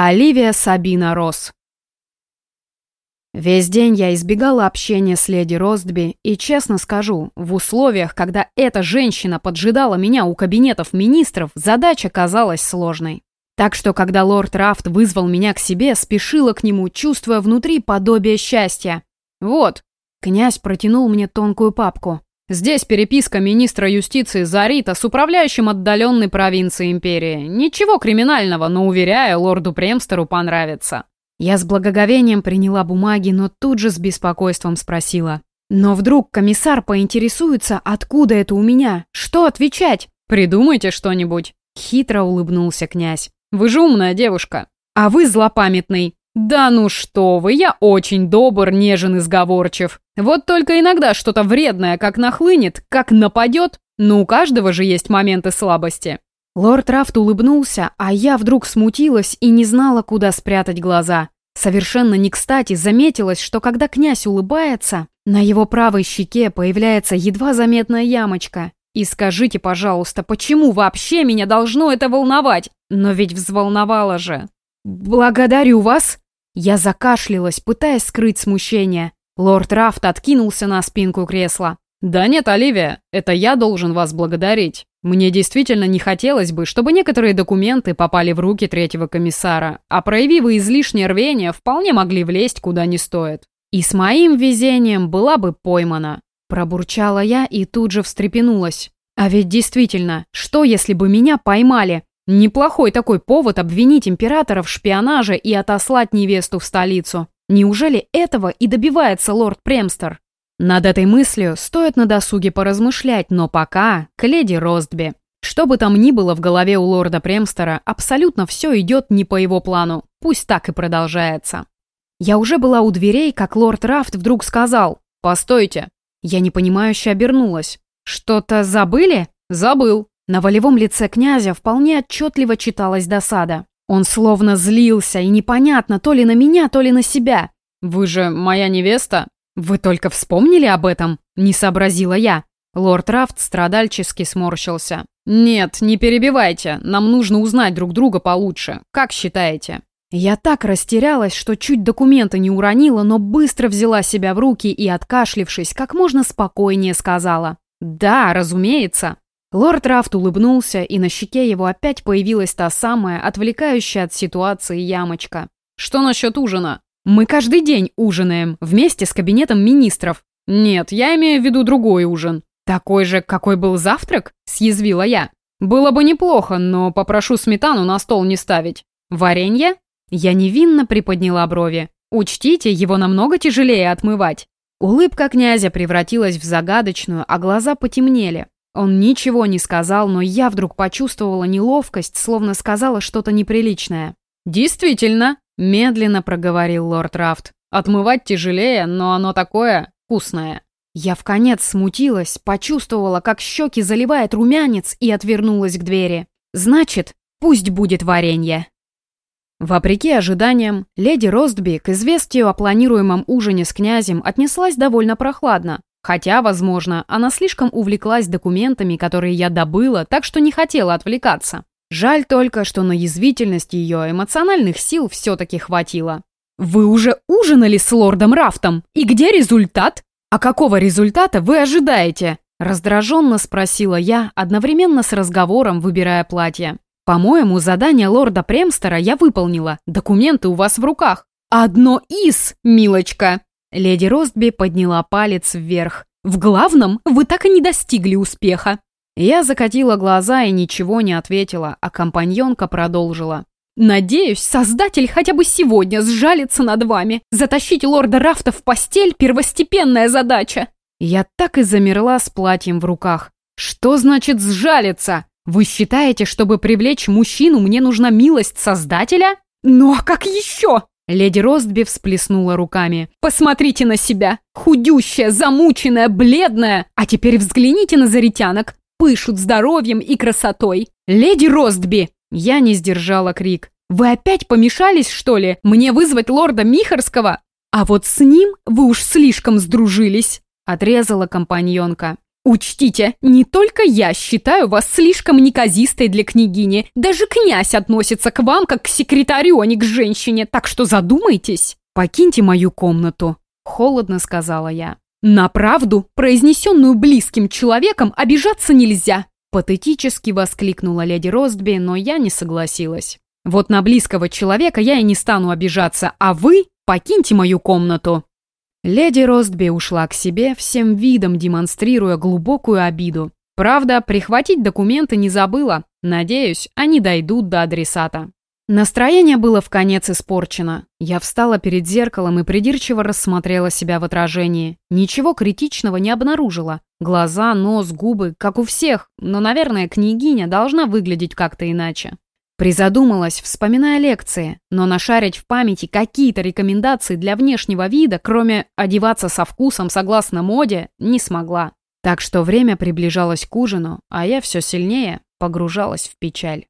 Оливия Сабина Росс. Весь день я избегала общения с леди Ростби, и, честно скажу, в условиях, когда эта женщина поджидала меня у кабинетов министров, задача казалась сложной. Так что, когда лорд Рафт вызвал меня к себе, спешила к нему, чувствуя внутри подобие счастья. «Вот», — князь протянул мне тонкую папку. Здесь переписка министра юстиции Зарита с управляющим отдаленной провинции империи. Ничего криминального, но, уверяю, лорду Премстеру понравится. Я с благоговением приняла бумаги, но тут же с беспокойством спросила. Но вдруг комиссар поинтересуется, откуда это у меня? Что отвечать? Придумайте что-нибудь. Хитро улыбнулся князь. Вы же умная девушка. А вы злопамятный. «Да ну что вы, я очень добр, нежен и сговорчив. Вот только иногда что-то вредное как нахлынет, как нападет, но у каждого же есть моменты слабости». Лорд Рафт улыбнулся, а я вдруг смутилась и не знала, куда спрятать глаза. Совершенно не кстати заметилось, что когда князь улыбается, на его правой щеке появляется едва заметная ямочка. И скажите, пожалуйста, почему вообще меня должно это волновать? Но ведь взволновало же. «Благодарю вас!» Я закашлялась, пытаясь скрыть смущение. Лорд Рафт откинулся на спинку кресла. «Да нет, Оливия, это я должен вас благодарить. Мне действительно не хотелось бы, чтобы некоторые документы попали в руки третьего комиссара, а проявив излишнее рвение, вполне могли влезть куда не стоит. И с моим везением была бы поймана». Пробурчала я и тут же встрепенулась. А ведь действительно, что если бы меня поймали? Неплохой такой повод обвинить императора в шпионаже и отослать невесту в столицу. Неужели этого и добивается лорд Премстер? Над этой мыслью стоит на досуге поразмышлять, но пока к леди Ростби. Что бы там ни было в голове у лорда Премстера, абсолютно все идет не по его плану. Пусть так и продолжается. Я уже была у дверей, как лорд Рафт вдруг сказал «Постойте». Я непонимающе обернулась. «Что-то забыли?» «Забыл», на волевом лице князя вполне отчетливо читалась досада. Он словно злился, и непонятно, то ли на меня, то ли на себя. «Вы же моя невеста?» «Вы только вспомнили об этом?» – не сообразила я. Лорд Рафт страдальчески сморщился. «Нет, не перебивайте. Нам нужно узнать друг друга получше. Как считаете?» Я так растерялась, что чуть документы не уронила, но быстро взяла себя в руки и, откашлившись, как можно спокойнее сказала. «Да, разумеется». Лорд Рафт улыбнулся, и на щеке его опять появилась та самая, отвлекающая от ситуации ямочка. «Что насчет ужина?» «Мы каждый день ужинаем, вместе с кабинетом министров». «Нет, я имею в виду другой ужин». «Такой же, какой был завтрак?» – съязвила я. «Было бы неплохо, но попрошу сметану на стол не ставить». «Варенье?» Я невинно приподняла брови. «Учтите, его намного тяжелее отмывать». Улыбка князя превратилась в загадочную, а глаза потемнели. Он ничего не сказал, но я вдруг почувствовала неловкость, словно сказала что-то неприличное. «Действительно», — медленно проговорил лорд Рафт. «Отмывать тяжелее, но оно такое вкусное». Я в конец смутилась, почувствовала, как щеки заливает румянец и отвернулась к двери. «Значит, пусть будет варенье». Вопреки ожиданиям, леди Ростби к известию о планируемом ужине с князем отнеслась довольно прохладно. Хотя, возможно, она слишком увлеклась документами, которые я добыла, так что не хотела отвлекаться. Жаль только, что на язвительность ее эмоциональных сил все-таки хватило. «Вы уже ужинали с лордом Рафтом? И где результат? А какого результата вы ожидаете?» Раздраженно спросила я, одновременно с разговором выбирая платье. «По-моему, задание лорда Премстера я выполнила. Документы у вас в руках». «Одно из, милочка!» Леди Ростби подняла палец вверх. «В главном вы так и не достигли успеха!» Я закатила глаза и ничего не ответила, а компаньонка продолжила. «Надеюсь, Создатель хотя бы сегодня сжалится над вами. Затащить лорда Рафта в постель – первостепенная задача!» Я так и замерла с платьем в руках. «Что значит сжалиться? Вы считаете, чтобы привлечь мужчину, мне нужна милость Создателя?» «Ну а как еще?» Леди Ростби всплеснула руками. «Посмотрите на себя! Худющая, замученная, бледная! А теперь взгляните на заритянок! Пышут здоровьем и красотой! Леди Ростби!» Я не сдержала крик. «Вы опять помешались, что ли? Мне вызвать лорда Михарского? А вот с ним вы уж слишком сдружились!» Отрезала компаньонка. Учтите, не только я считаю вас слишком неказистой для княгини. Даже князь относится к вам как к секретарю, а не к женщине, так что задумайтесь. Покиньте мою комнату, холодно сказала я. На правду, произнесенную близким человеком, обижаться нельзя. Патетически воскликнула леди Ростби, но я не согласилась. Вот на близкого человека я и не стану обижаться, а вы покиньте мою комнату. Леди Ростби ушла к себе, всем видом демонстрируя глубокую обиду. Правда, прихватить документы не забыла. Надеюсь, они дойдут до адресата. Настроение было в конец испорчено. Я встала перед зеркалом и придирчиво рассмотрела себя в отражении. Ничего критичного не обнаружила. Глаза, нос, губы, как у всех, но, наверное, княгиня должна выглядеть как-то иначе. Призадумалась, вспоминая лекции, но нашарить в памяти какие-то рекомендации для внешнего вида, кроме одеваться со вкусом согласно моде, не смогла. Так что время приближалось к ужину, а я все сильнее погружалась в печаль.